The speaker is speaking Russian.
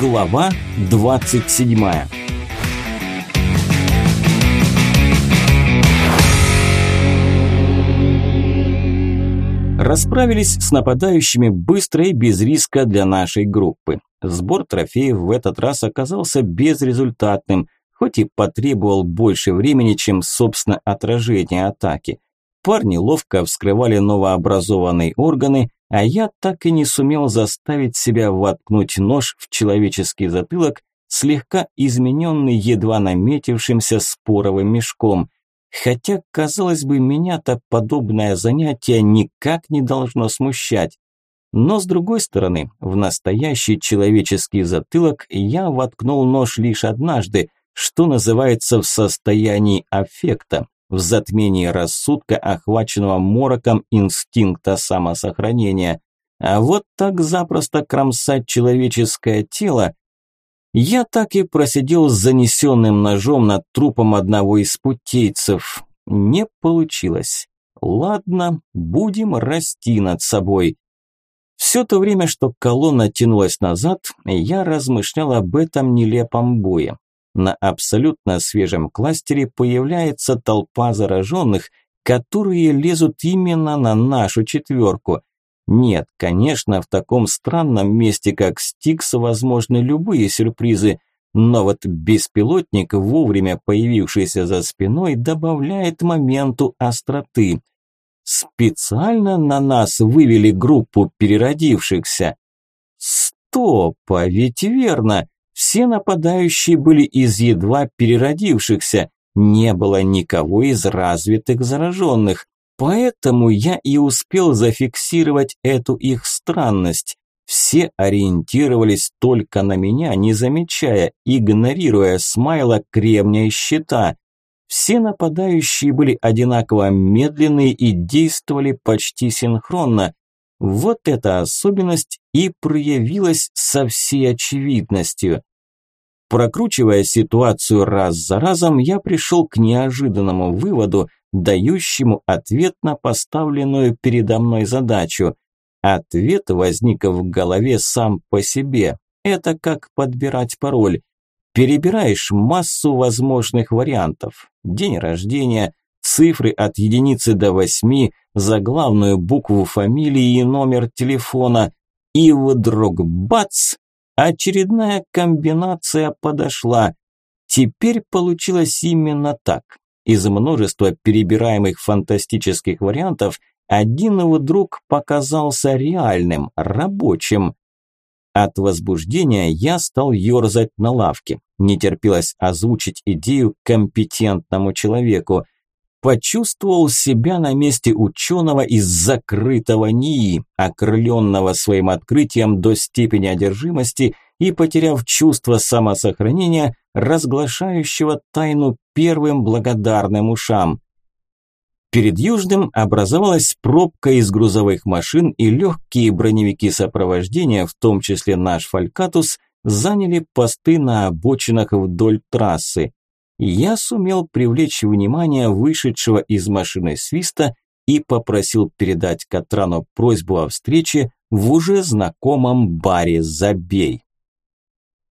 Глава 27 Расправились с нападающими быстро и без риска для нашей группы. Сбор трофеев в этот раз оказался безрезультатным, хоть и потребовал больше времени, чем, собственно, отражение атаки. Парни ловко вскрывали новообразованные органы, а я так и не сумел заставить себя воткнуть нож в человеческий затылок, слегка измененный едва наметившимся споровым мешком. Хотя, казалось бы, меня-то подобное занятие никак не должно смущать. Но с другой стороны, в настоящий человеческий затылок я воткнул нож лишь однажды, что называется в состоянии аффекта, в затмении рассудка, охваченного мороком инстинкта самосохранения. А вот так запросто кромсать человеческое тело я так и просидел с занесенным ножом над трупом одного из путейцев. Не получилось. Ладно, будем расти над собой. Все то время, что колонна тянулась назад, я размышлял об этом нелепом бое. На абсолютно свежем кластере появляется толпа зараженных, которые лезут именно на нашу четверку. Нет, конечно, в таком странном месте, как Стикс, возможны любые сюрпризы, но вот беспилотник, вовремя появившийся за спиной, добавляет моменту остроты. Специально на нас вывели группу переродившихся. Стоп, а ведь верно. Все нападающие были из едва переродившихся, не было никого из развитых зараженных. Поэтому я и успел зафиксировать эту их странность. Все ориентировались только на меня, не замечая, игнорируя смайла кремня и щита. Все нападающие были одинаково медленные и действовали почти синхронно. Вот эта особенность и проявилась со всей очевидностью. Прокручивая ситуацию раз за разом, я пришел к неожиданному выводу, дающему ответ на поставленную передо мной задачу. Ответ возник в голове сам по себе. Это как подбирать пароль. Перебираешь массу возможных вариантов. День рождения, цифры от единицы до восьми, заглавную букву фамилии и номер телефона. И вдруг бац! Очередная комбинация подошла. Теперь получилось именно так. Из множества перебираемых фантастических вариантов один вдруг показался реальным, рабочим. От возбуждения я стал ерзать на лавке. Не терпелось озвучить идею компетентному человеку – почувствовал себя на месте ученого из закрытого НИИ, окрыленного своим открытием до степени одержимости и потеряв чувство самосохранения, разглашающего тайну первым благодарным ушам. Перед Южным образовалась пробка из грузовых машин и легкие броневики сопровождения, в том числе наш «Фалькатус», заняли посты на обочинах вдоль трассы я сумел привлечь внимание вышедшего из машины свиста и попросил передать Катрану просьбу о встрече в уже знакомом баре «Забей».